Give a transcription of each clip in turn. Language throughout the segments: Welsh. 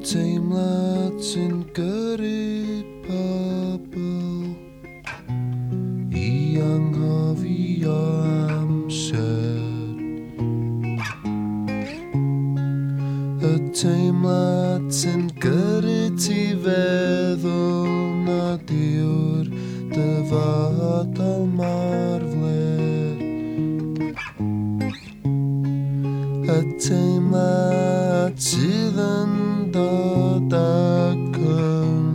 teimlad sy'n gyrru pobl i anghofio amser. Y teimlad sy'n gyrru ti feddwl nad yw'r dyfodol marfled y teimlad sydd yn dod ac yn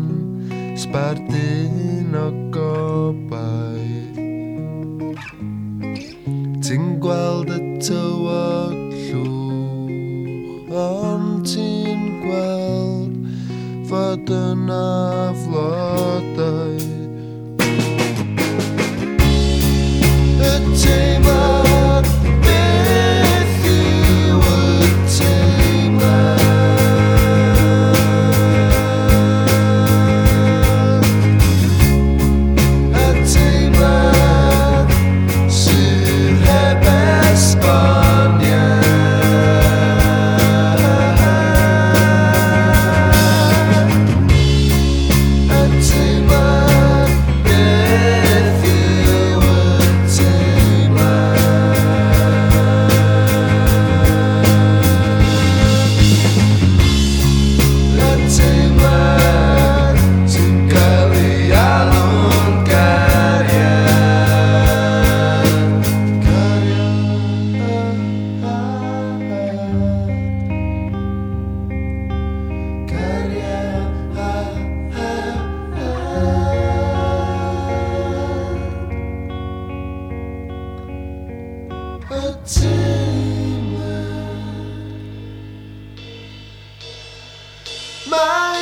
sbardun o gobau Ti'n gweld y tywod llwch ond ti'n gweld fod yna flodau 滋味。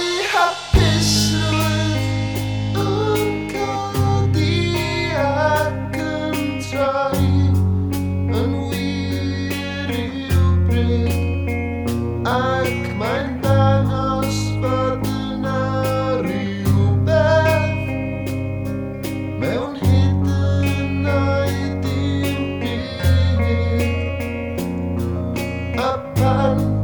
upon